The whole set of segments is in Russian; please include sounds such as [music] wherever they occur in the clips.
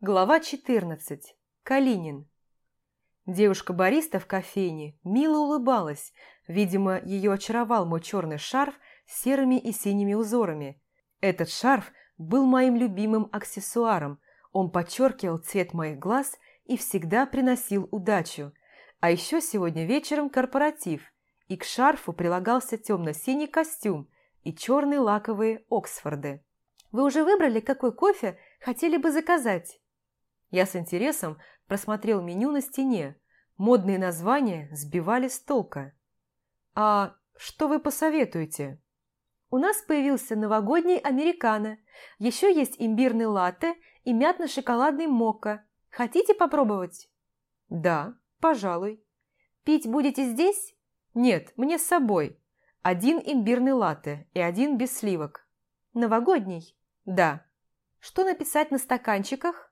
Глава 14. Калинин. Девушка-бариста в кофейне мило улыбалась. Видимо, ее очаровал мой черный шарф с серыми и синими узорами. Этот шарф был моим любимым аксессуаром. Он подчеркивал цвет моих глаз и всегда приносил удачу. А еще сегодня вечером корпоратив, и к шарфу прилагался темно-синий костюм и черные лаковые Оксфорды. «Вы уже выбрали, какой кофе хотели бы заказать?» Я с интересом просмотрел меню на стене. Модные названия сбивали с толка. «А что вы посоветуете?» «У нас появился новогодний американо. Еще есть имбирный латте и мятно-шоколадный мокко. Хотите попробовать?» «Да, пожалуй». «Пить будете здесь?» «Нет, мне с собой. Один имбирный латте и один без сливок». «Новогодний?» «Да». «Что написать на стаканчиках?»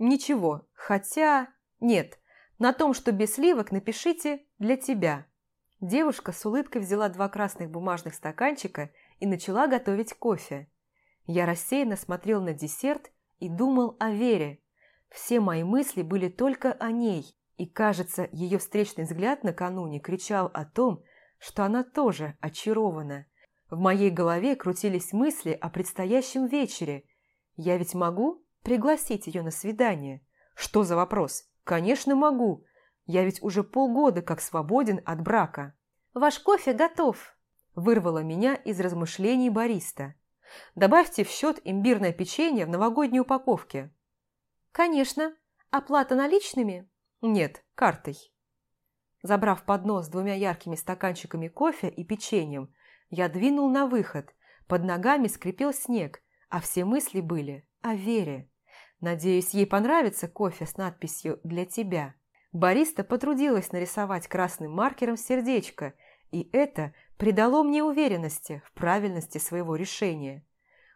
Ничего, хотя... Нет, на том, что без сливок, напишите «для тебя». Девушка с улыбкой взяла два красных бумажных стаканчика и начала готовить кофе. Я рассеянно смотрел на десерт и думал о Вере. Все мои мысли были только о ней, и, кажется, ее встречный взгляд накануне кричал о том, что она тоже очарована. В моей голове крутились мысли о предстоящем вечере. Я ведь могу Пригласить ее на свидание? Что за вопрос? Конечно, могу. Я ведь уже полгода как свободен от брака. Ваш кофе готов. Вырвала меня из размышлений бариста. Добавьте в счет имбирное печенье в новогодней упаковке. Конечно. Оплата наличными? Нет, картой. Забрав поднос с двумя яркими стаканчиками кофе и печеньем, я двинул на выход. Под ногами скрипел снег, а все мысли были о Вере. Надеюсь, ей понравится кофе с надписью «Для тебя». Бариста потрудилась нарисовать красным маркером сердечко, и это придало мне уверенности в правильности своего решения.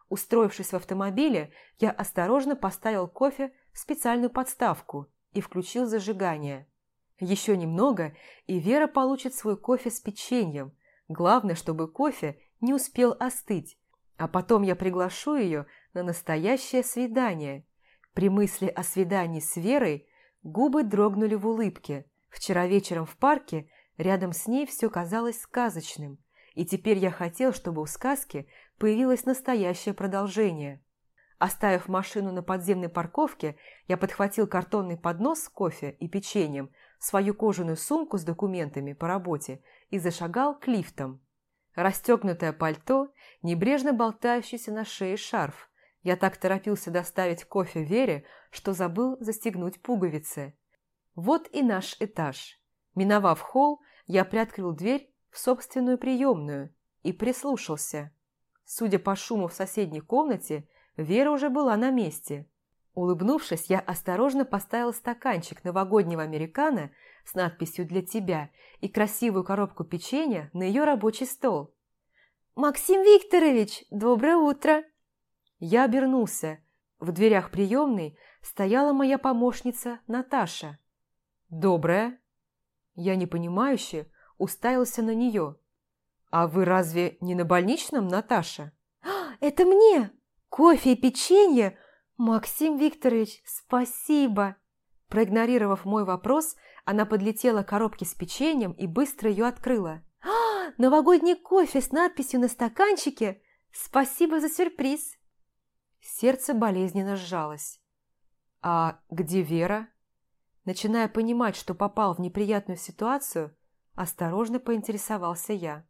Устроившись в автомобиле, я осторожно поставил кофе в специальную подставку и включил зажигание. Еще немного, и Вера получит свой кофе с печеньем. Главное, чтобы кофе не успел остыть, а потом я приглашу ее на настоящее свидание – при мысли о свидании с Верой губы дрогнули в улыбке. Вчера вечером в парке рядом с ней все казалось сказочным, и теперь я хотел, чтобы у сказки появилось настоящее продолжение. Оставив машину на подземной парковке, я подхватил картонный поднос с кофе и печеньем, свою кожаную сумку с документами по работе и зашагал к лифтам. Расстегнутое пальто, небрежно болтающийся на шее шарф – я так торопился доставить кофе Вере, что забыл застегнуть пуговицы. Вот и наш этаж. Миновав холл, я приоткрыл дверь в собственную приемную и прислушался. Судя по шуму в соседней комнате, Вера уже была на месте. Улыбнувшись, я осторожно поставил стаканчик новогоднего американо с надписью «Для тебя» и красивую коробку печенья на ее рабочий стол. «Максим Викторович, доброе утро!» Я обернулся. В дверях приемной стояла моя помощница Наташа. «Добрая?» Я непонимающе уставился на нее. «А вы разве не на больничном, Наташа?» «А, «Это мне! Кофе и печенье! Максим Викторович, спасибо!» Проигнорировав мой вопрос, она подлетела к коробке с печеньем и быстро ее открыла. «А, новогодний кофе с надписью на стаканчике! Спасибо за сюрприз!» Сердце болезненно сжалось. «А где Вера?» Начиная понимать, что попал в неприятную ситуацию, осторожно поинтересовался я.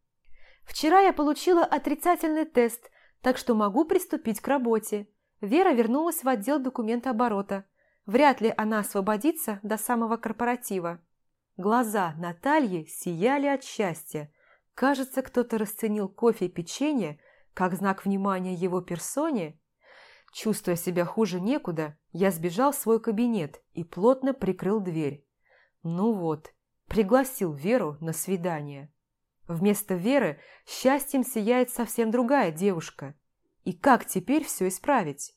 «Вчера я получила отрицательный тест, так что могу приступить к работе. Вера вернулась в отдел документооборота. Вряд ли она освободится до самого корпоратива». Глаза Натальи сияли от счастья. Кажется, кто-то расценил кофе и печенье как знак внимания его персоне Чувствуя себя хуже некуда, я сбежал в свой кабинет и плотно прикрыл дверь. Ну вот, пригласил Веру на свидание. Вместо Веры счастьем сияет совсем другая девушка. И как теперь все исправить?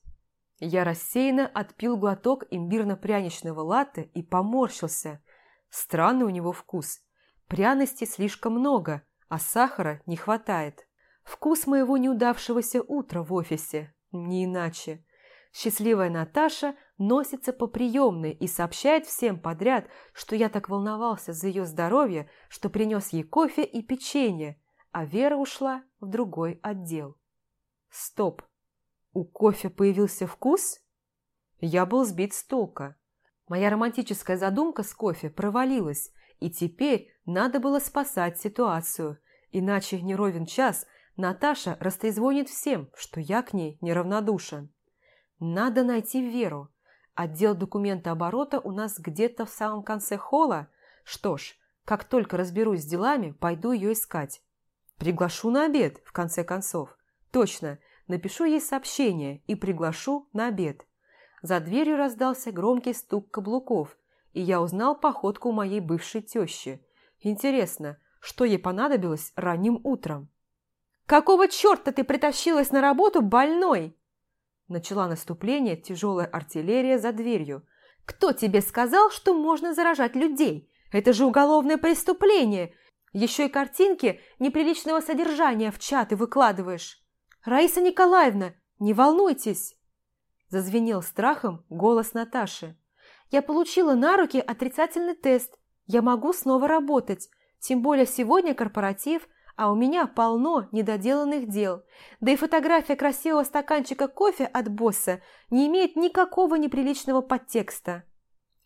Я рассеянно отпил глоток имбирно-пряничного латте и поморщился. Странный у него вкус. Пряностей слишком много, а сахара не хватает. Вкус моего неудавшегося утра в офисе, не иначе. Счастливая Наташа носится по приемной и сообщает всем подряд, что я так волновался за ее здоровье, что принес ей кофе и печенье, а Вера ушла в другой отдел. Стоп! У кофе появился вкус? Я был сбит с толка. Моя романтическая задумка с кофе провалилась, и теперь надо было спасать ситуацию, иначе не ровен час Наташа растрезвонит всем, что я к ней неравнодушен. Надо найти Веру. Отдел документооборота у нас где-то в самом конце холла. Что ж, как только разберусь с делами, пойду ее искать. Приглашу на обед, в конце концов. Точно, напишу ей сообщение и приглашу на обед. За дверью раздался громкий стук каблуков, и я узнал походку моей бывшей тещи. Интересно, что ей понадобилось ранним утром? «Какого черта ты притащилась на работу больной?» Начала наступление тяжелая артиллерия за дверью. «Кто тебе сказал, что можно заражать людей? Это же уголовное преступление! Еще и картинки неприличного содержания в чаты выкладываешь!» «Раиса Николаевна, не волнуйтесь!» Зазвенел страхом голос Наташи. «Я получила на руки отрицательный тест. Я могу снова работать. Тем более сегодня корпоратив, а у меня полно недоделанных дел. Да и фотография красивого стаканчика кофе от босса не имеет никакого неприличного подтекста.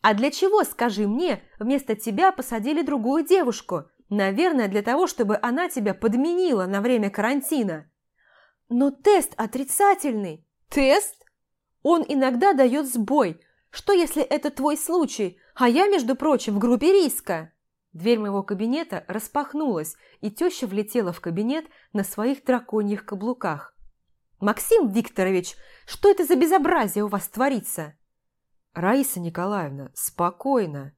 А для чего, скажи мне, вместо тебя посадили другую девушку? Наверное, для того, чтобы она тебя подменила на время карантина. Но тест отрицательный. Тест? Он иногда дает сбой. Что, если это твой случай, а я, между прочим, в группе риска?» Дверь моего кабинета распахнулась, и теща влетела в кабинет на своих драконьих каблуках. «Максим Викторович, что это за безобразие у вас творится?» «Раиса Николаевна, спокойно».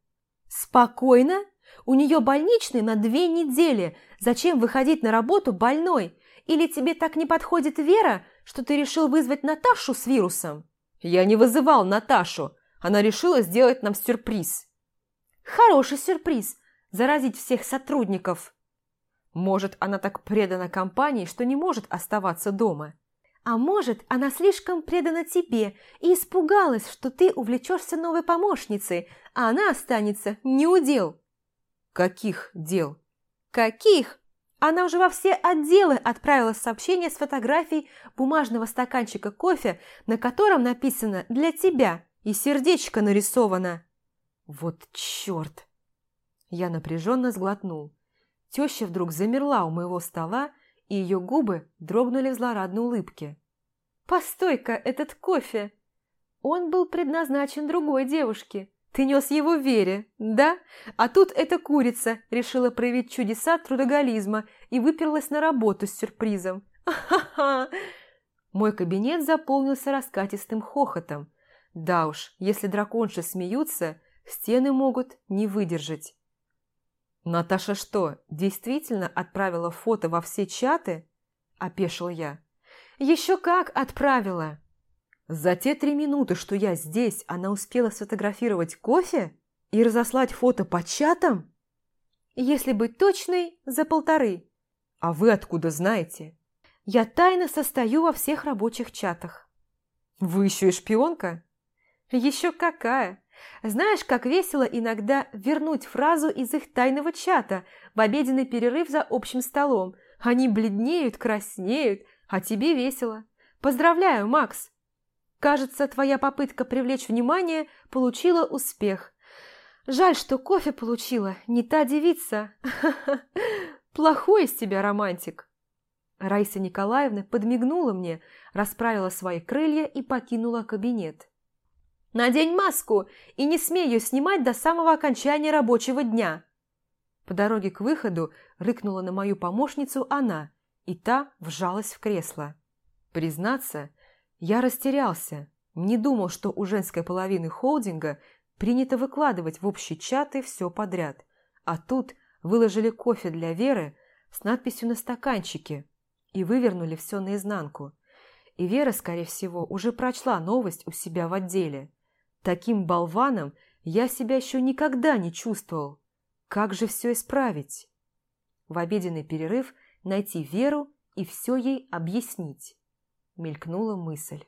«Спокойно? У нее больничный на две недели. Зачем выходить на работу больной? Или тебе так не подходит Вера, что ты решил вызвать Наташу с вирусом?» Я не вызывал Наташу. Она решила сделать нам сюрприз. Хороший сюрприз. Заразить всех сотрудников. Может, она так предана компании, что не может оставаться дома. А может, она слишком предана тебе и испугалась, что ты увлечешься новой помощницей, а она останется не у дел. Каких дел? Каких? Она уже во все отделы отправила сообщение с фотографией бумажного стаканчика кофе, на котором написано «Для тебя» и сердечко нарисовано. Вот черт! Я напряженно сглотнул. Теща вдруг замерла у моего стола, и ее губы дрогнули в злорадной улыбке. «Постой-ка, этот кофе! Он был предназначен другой девушке. Ты нес его Вере, да? А тут эта курица решила проявить чудеса трудоголизма и выперлась на работу с сюрпризом. Ха-ха! Мой кабинет заполнился раскатистым хохотом. Да уж, если драконши смеются, стены могут не выдержать. «Наташа что, действительно отправила фото во все чаты?» – опешил я. «Еще как отправила!» За те три минуты, что я здесь, она успела сфотографировать кофе и разослать фото по чатам? Если быть точной, за полторы. А вы откуда знаете? Я тайно состою во всех рабочих чатах. Вы еще и шпионка? Еще какая! Знаешь, как весело иногда вернуть фразу из их тайного чата в обеденный перерыв за общим столом. Они бледнеют, краснеют, а тебе весело. Поздравляю, Макс! Кажется, твоя попытка привлечь внимание получила успех. Жаль, что кофе получила не та девица. [laughs] Плохой из тебя романтик. Раиса Николаевна подмигнула мне, расправила свои крылья и покинула кабинет. «Надень маску и не смей ее снимать до самого окончания рабочего дня!» По дороге к выходу рыкнула на мою помощницу она, и та вжалась в кресло. Признаться, я растерялся, не думал, что у женской половины холдинга принято выкладывать в общие чаты все подряд. А тут выложили кофе для Веры с надписью на стаканчике и вывернули все наизнанку. И Вера, скорее всего, уже прочла новость у себя в отделе. Таким болваном я себя еще никогда не чувствовал. Как же все исправить? В обеденный перерыв найти Веру и все ей объяснить мелькнула мысль.